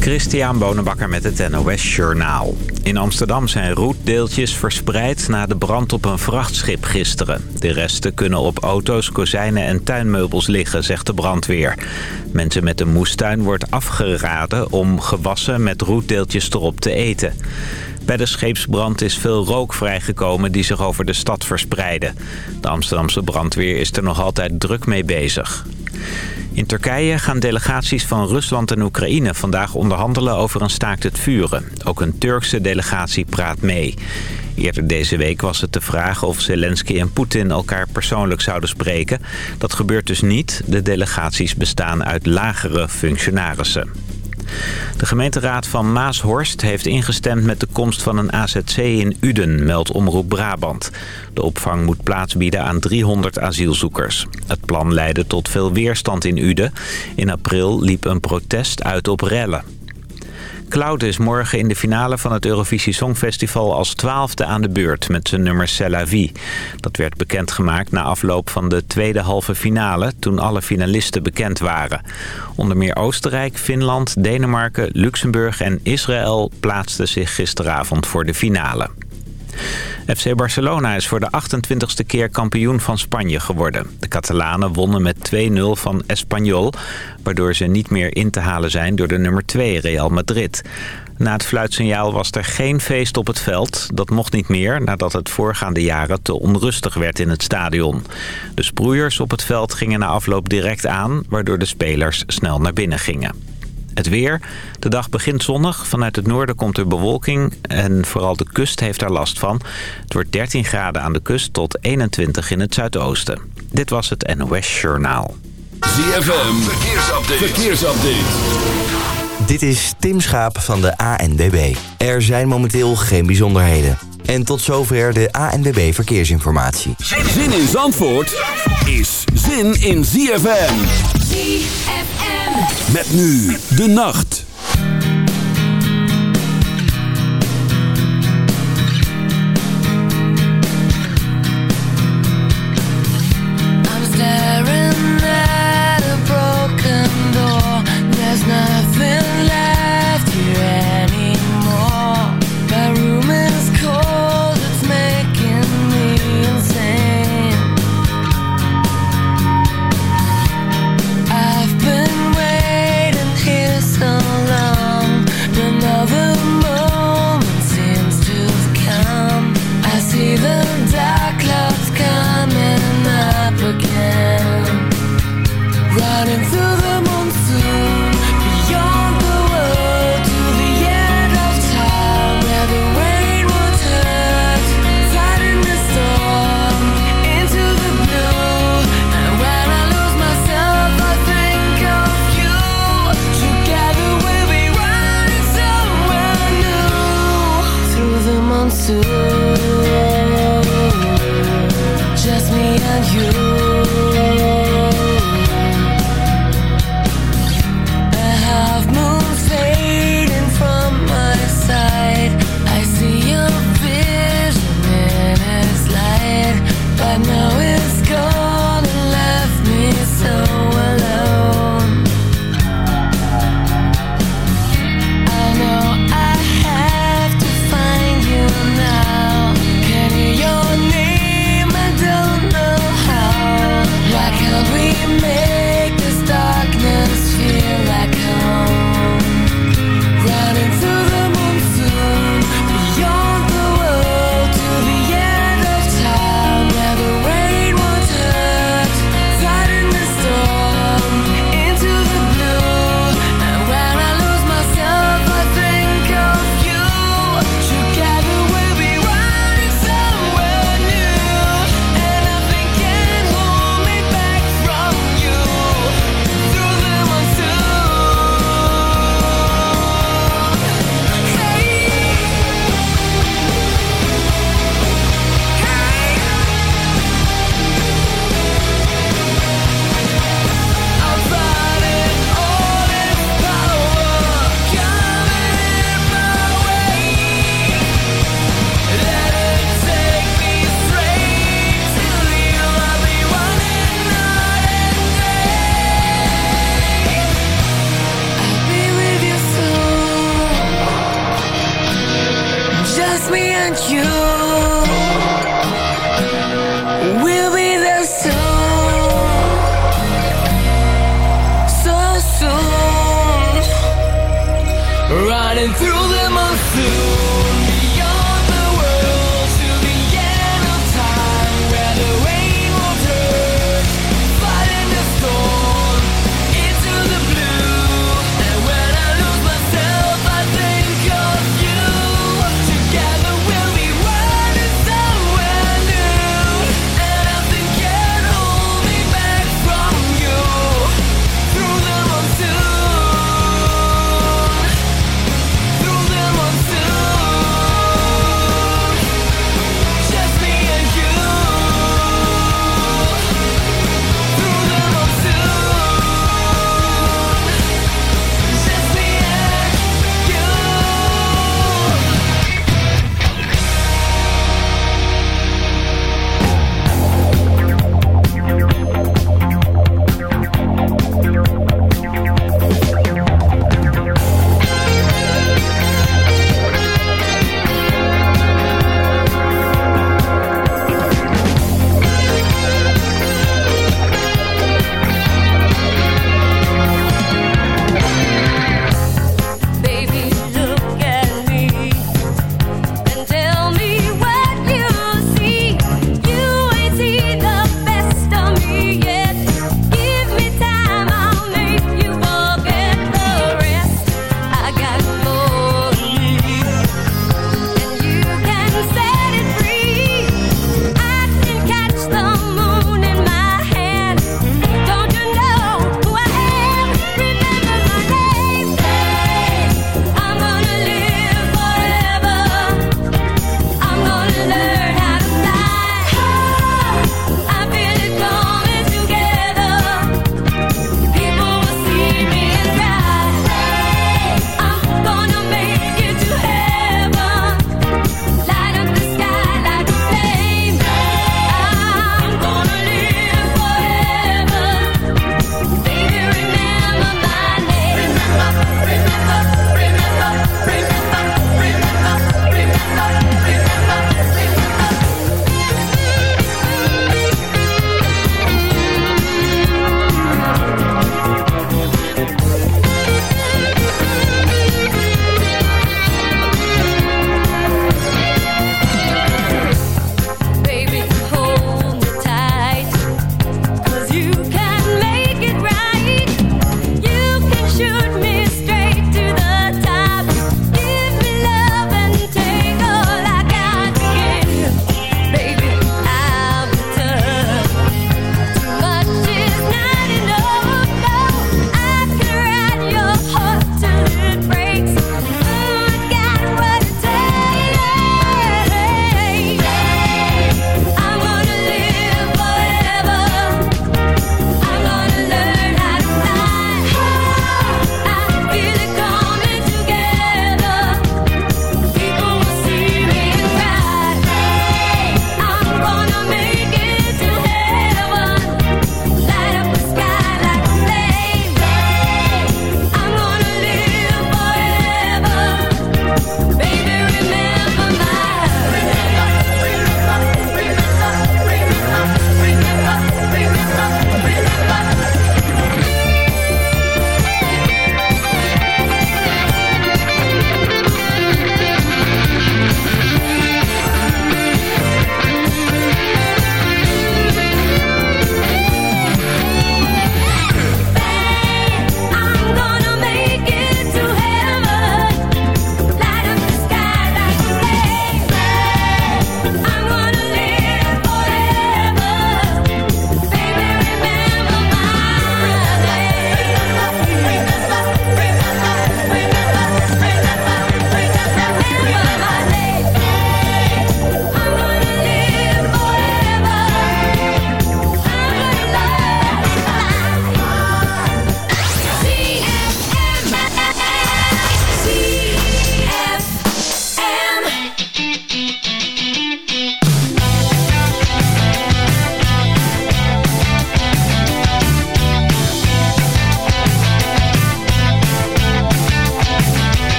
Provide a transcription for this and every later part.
Christian Bonenbakker met het NOS Journaal. In Amsterdam zijn roetdeeltjes verspreid na de brand op een vrachtschip gisteren. De resten kunnen op auto's, kozijnen en tuinmeubels liggen, zegt de brandweer. Mensen met een moestuin wordt afgeraden om gewassen met roetdeeltjes erop te eten. Bij de scheepsbrand is veel rook vrijgekomen die zich over de stad verspreidde. De Amsterdamse brandweer is er nog altijd druk mee bezig. In Turkije gaan delegaties van Rusland en Oekraïne vandaag onderhandelen over een staakt het vuren. Ook een Turkse delegatie praat mee. Eerder deze week was het de vraag of Zelensky en Poetin elkaar persoonlijk zouden spreken. Dat gebeurt dus niet. De delegaties bestaan uit lagere functionarissen. De gemeenteraad van Maashorst heeft ingestemd met de komst van een AZC in Uden, meldt Omroep Brabant. De opvang moet plaats bieden aan 300 asielzoekers. Het plan leidde tot veel weerstand in Uden. In april liep een protest uit op rellen. Cloud is morgen in de finale van het Eurovisie Songfestival als twaalfde aan de beurt met zijn nummer C'est vie. Dat werd bekendgemaakt na afloop van de tweede halve finale toen alle finalisten bekend waren. Onder meer Oostenrijk, Finland, Denemarken, Luxemburg en Israël plaatsten zich gisteravond voor de finale. FC Barcelona is voor de 28ste keer kampioen van Spanje geworden. De Catalanen wonnen met 2-0 van Espanyol... waardoor ze niet meer in te halen zijn door de nummer 2 Real Madrid. Na het fluitsignaal was er geen feest op het veld. Dat mocht niet meer nadat het voorgaande jaren te onrustig werd in het stadion. De sproeiers op het veld gingen na afloop direct aan... waardoor de spelers snel naar binnen gingen. Het weer. De dag begint zonnig. Vanuit het noorden komt er bewolking en vooral de kust heeft daar last van. Het wordt 13 graden aan de kust tot 21 in het zuidoosten. Dit was het NOS Journaal. ZFM, verkeersupdate. verkeersupdate. Dit is Tim Schaap van de ANWB. Er zijn momenteel geen bijzonderheden. En tot zover de ANWB Verkeersinformatie. Zin in Zandvoort is zin in ZFM. ZFM. Met nu de nacht.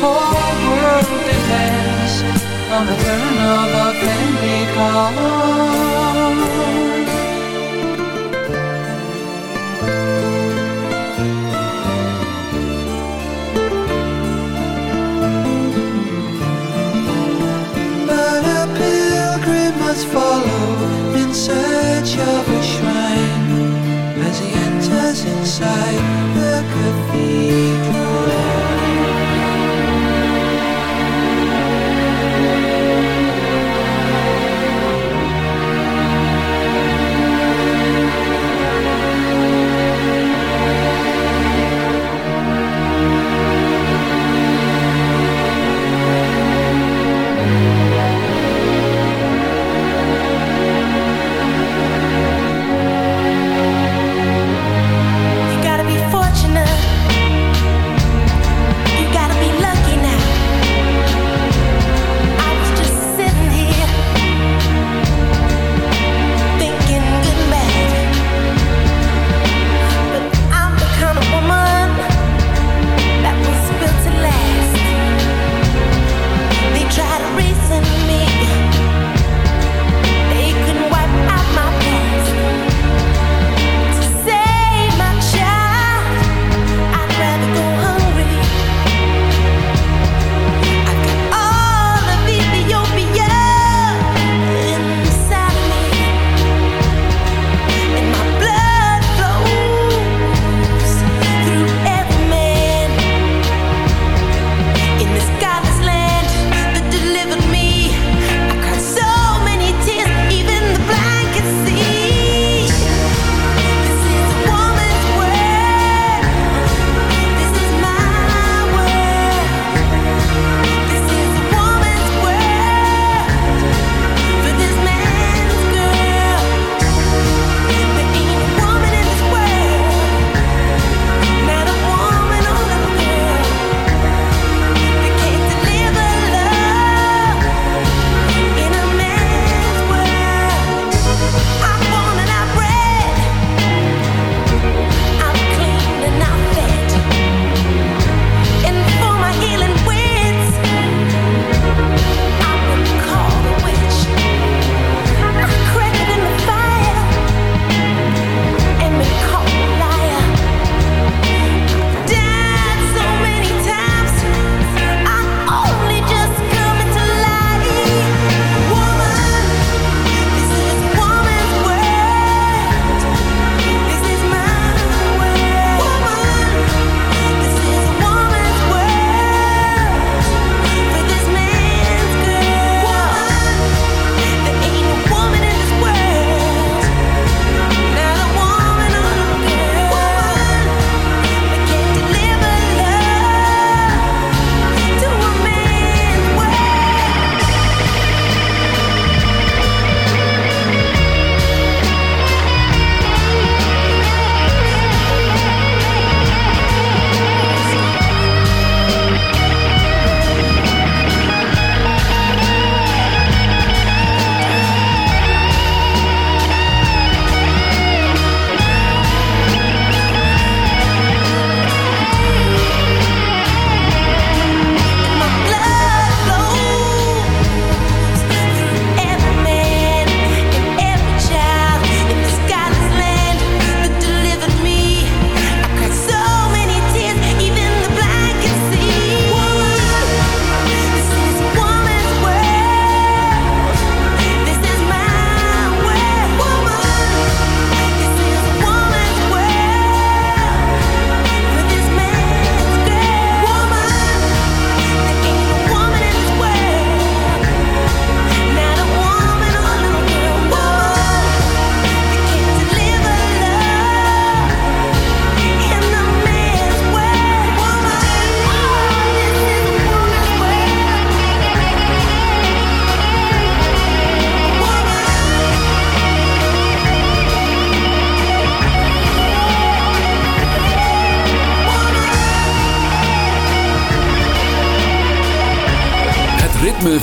whole world depends On the turn of a friendly card But a pilgrim must follow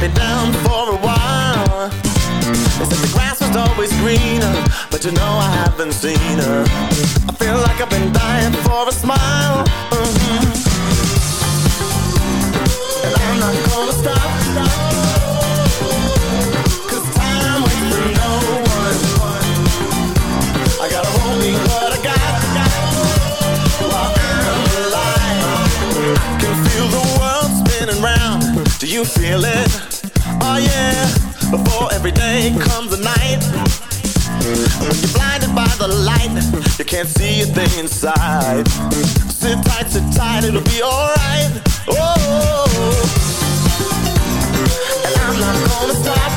need it. Ooh yeah, I feel like I've been down for a while. always greener, but you know I haven't seen her. I feel like I've been dying for a smile. mhm. And I'm not gonna stop. You feel it? Oh yeah. Before every day comes a night. When you're blinded by the light, you can't see a thing inside. Sit tight, sit tight, it'll be alright. Oh, and I'm not gonna stop.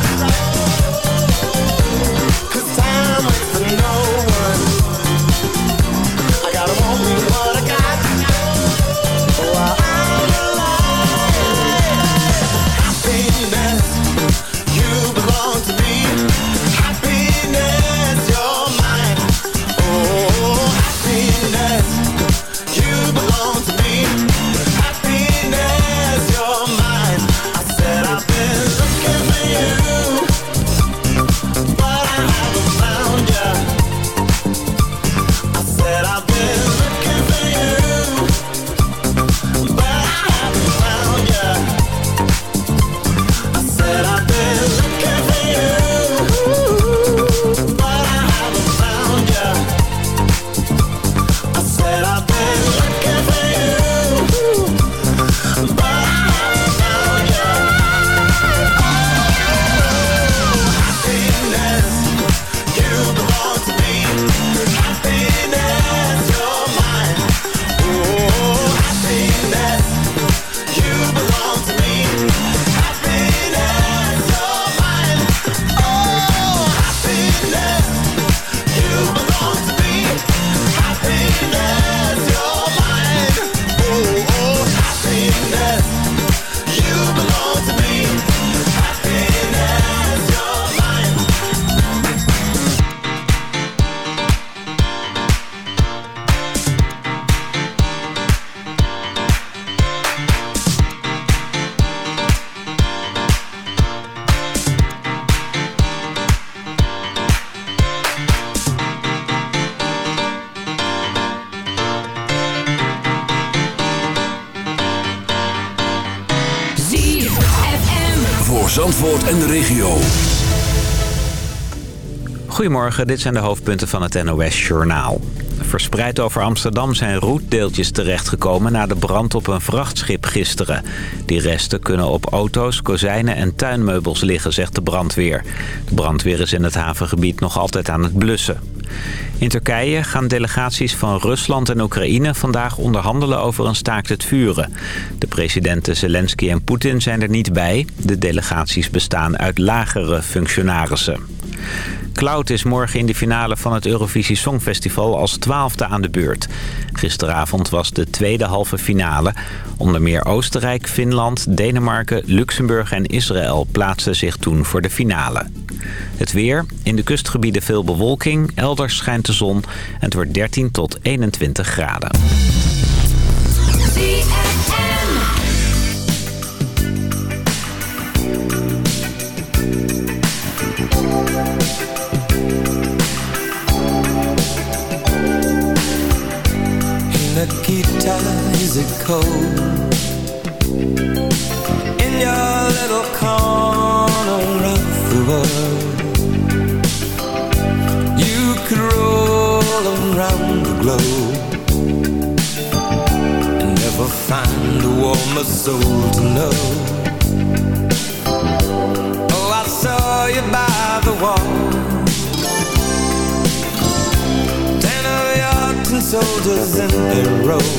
Goedemorgen, dit zijn de hoofdpunten van het NOS-journaal. Verspreid over Amsterdam zijn roetdeeltjes terechtgekomen... na de brand op een vrachtschip gisteren. Die resten kunnen op auto's, kozijnen en tuinmeubels liggen, zegt de brandweer. De brandweer is in het havengebied nog altijd aan het blussen. In Turkije gaan delegaties van Rusland en Oekraïne vandaag onderhandelen over een staakt het vuren. De presidenten Zelensky en Poetin zijn er niet bij. De delegaties bestaan uit lagere functionarissen. Cloud is morgen in de finale van het Eurovisie Songfestival als twaalfde aan de beurt. Gisteravond was de tweede halve finale. Onder meer Oostenrijk, Finland, Denemarken, Luxemburg en Israël plaatsten zich toen voor de finale. Het weer. In de kustgebieden veel bewolking. Elders schijnt de zon. En het wordt 13 tot 21 graden. Cold in your little corner of the world? You could roll around the globe and never find a warmer soul to know. Oh, I saw you by the wall. Ten of your ten soldiers in a row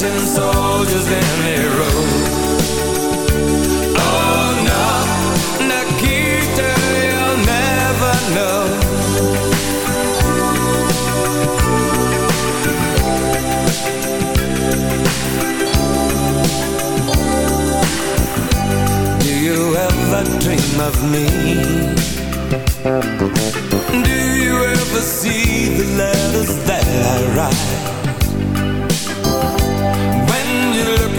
Washington soldiers and they rode Oh no, you'll never know Do you ever dream of me? Do you ever see the letters that I write?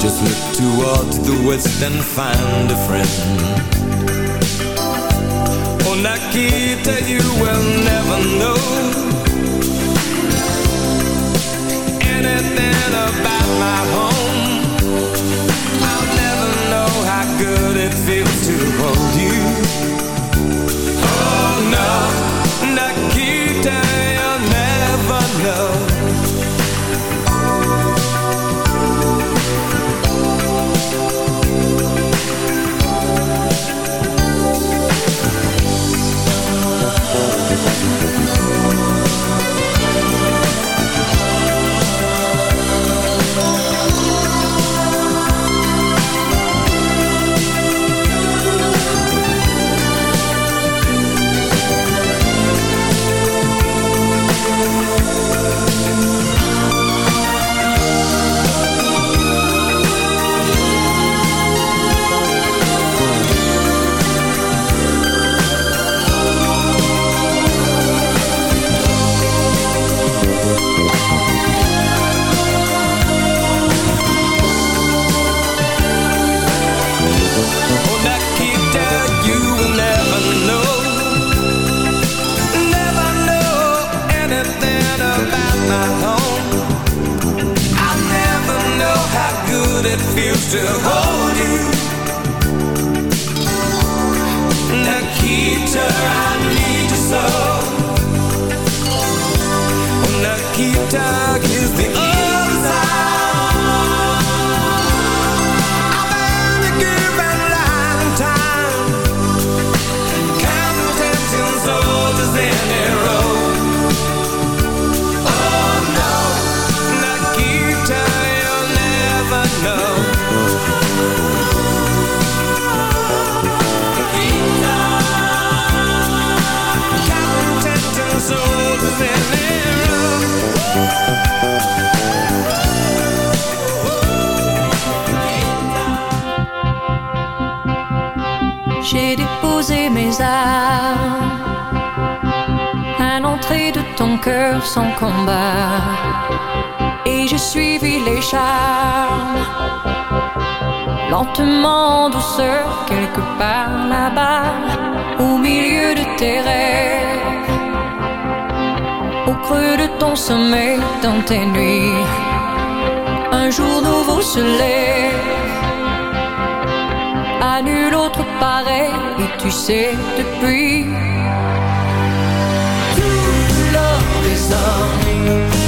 Just look towards the west and find a friend. Oh, Nikita, you will never know anything about my home. I'll never know how good it feels to hold you. Oh no, to hold sans combat. Et j'ai suivi les charmes, lentement en quelque part là-bas, au milieu de tes rêves, au creux de ton sommeil, dans tes nuits. Un jour nouveau se lève à nul autre pareil et tu sais depuis l'or des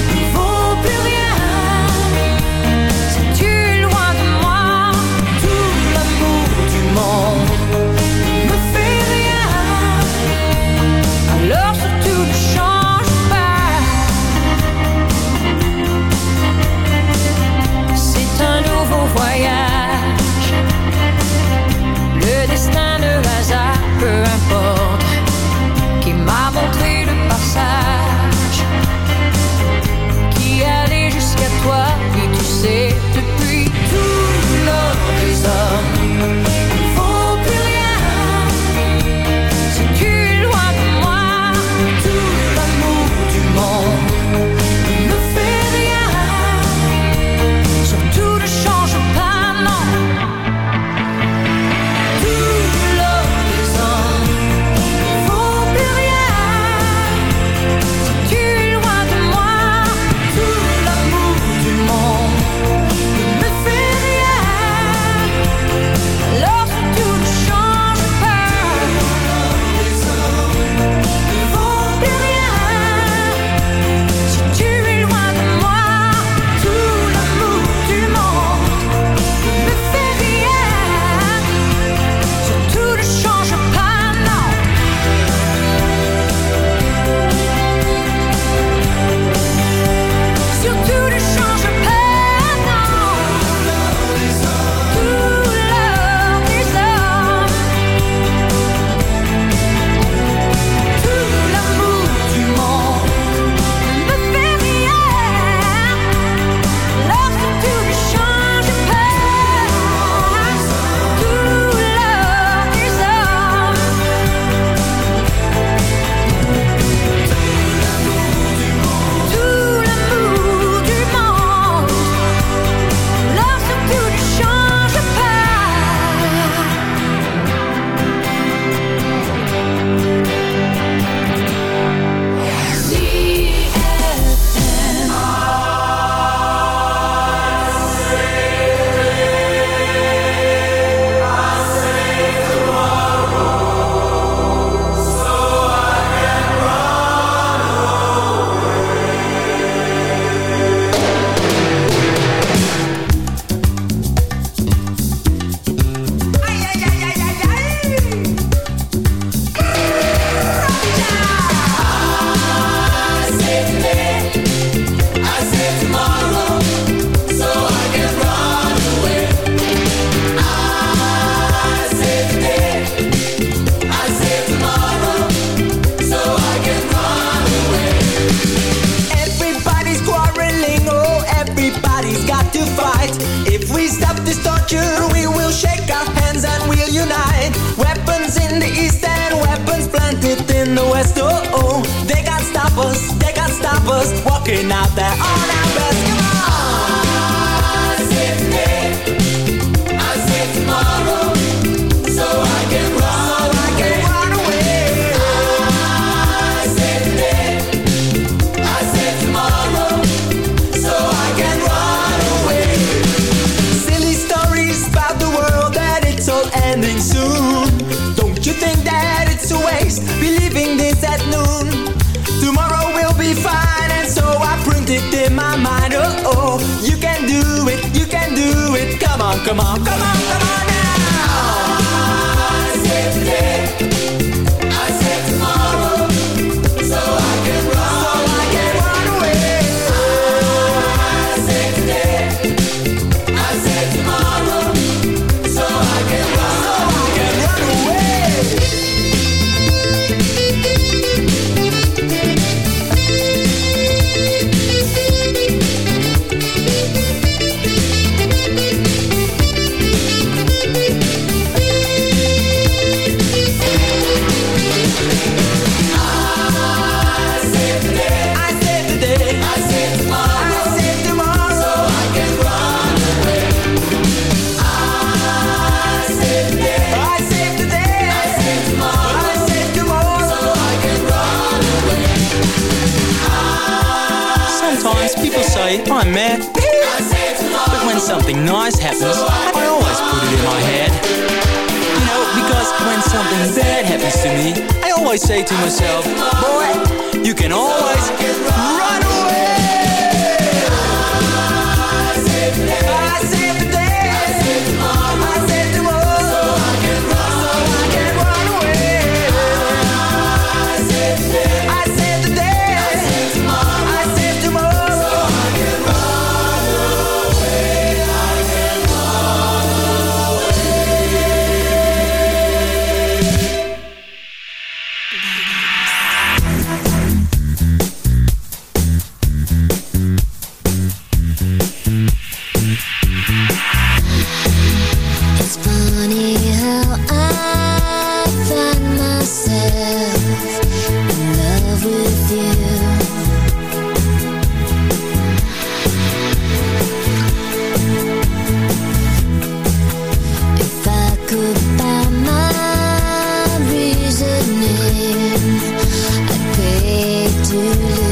to.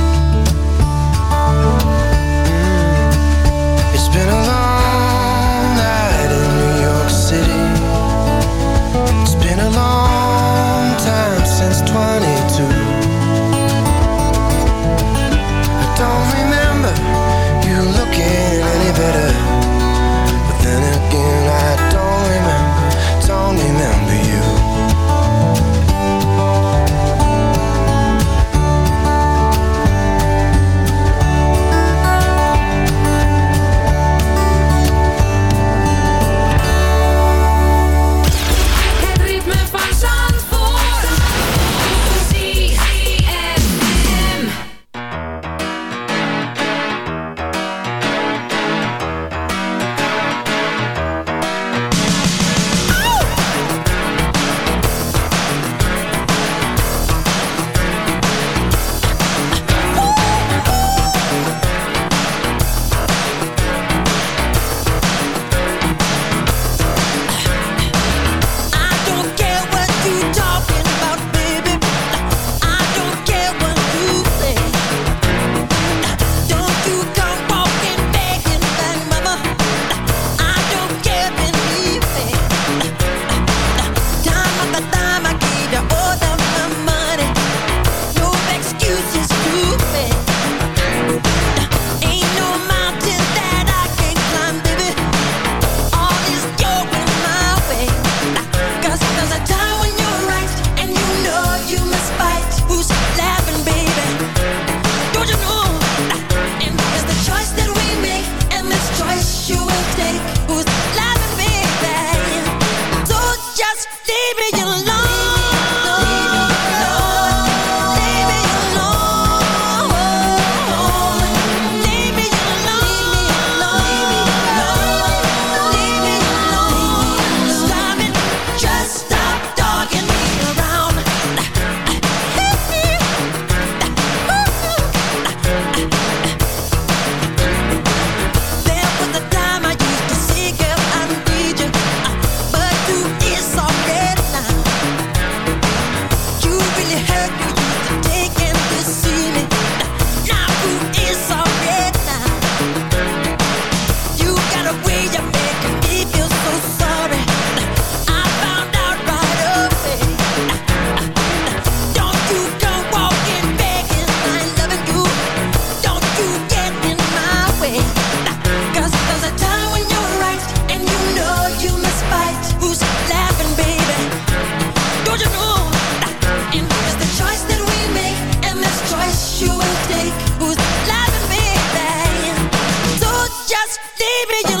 baby, you